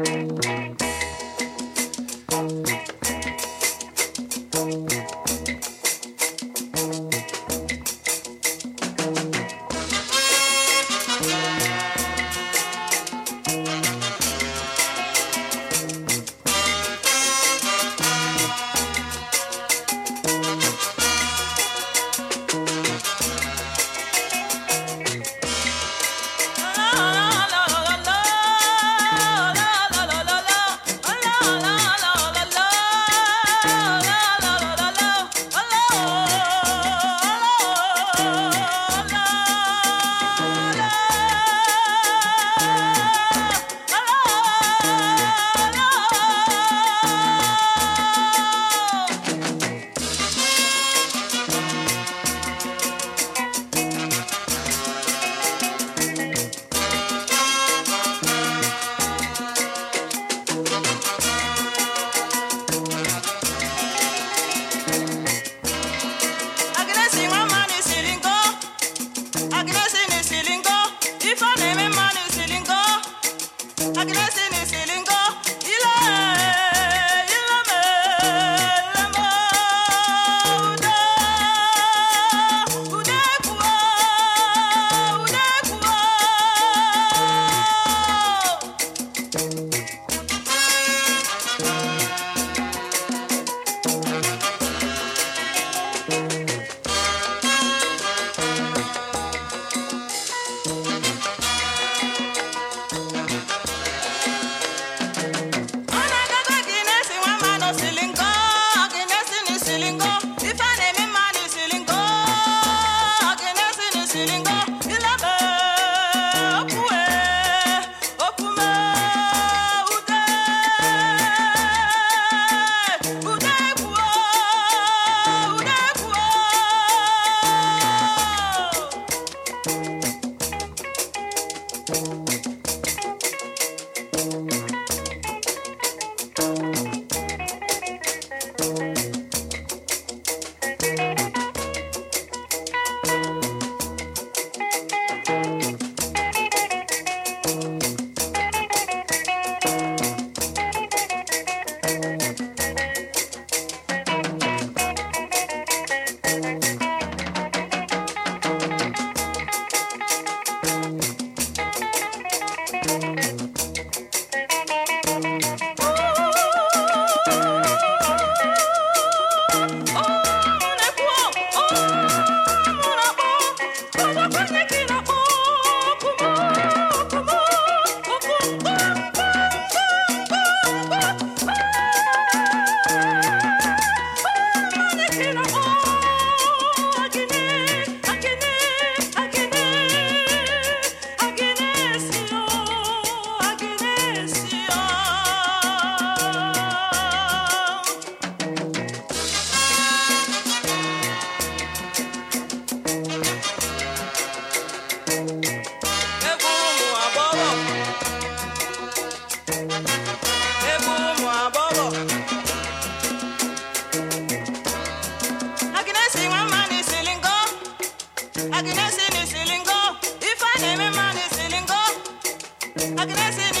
Agnes in Silingo, if Agradecemos.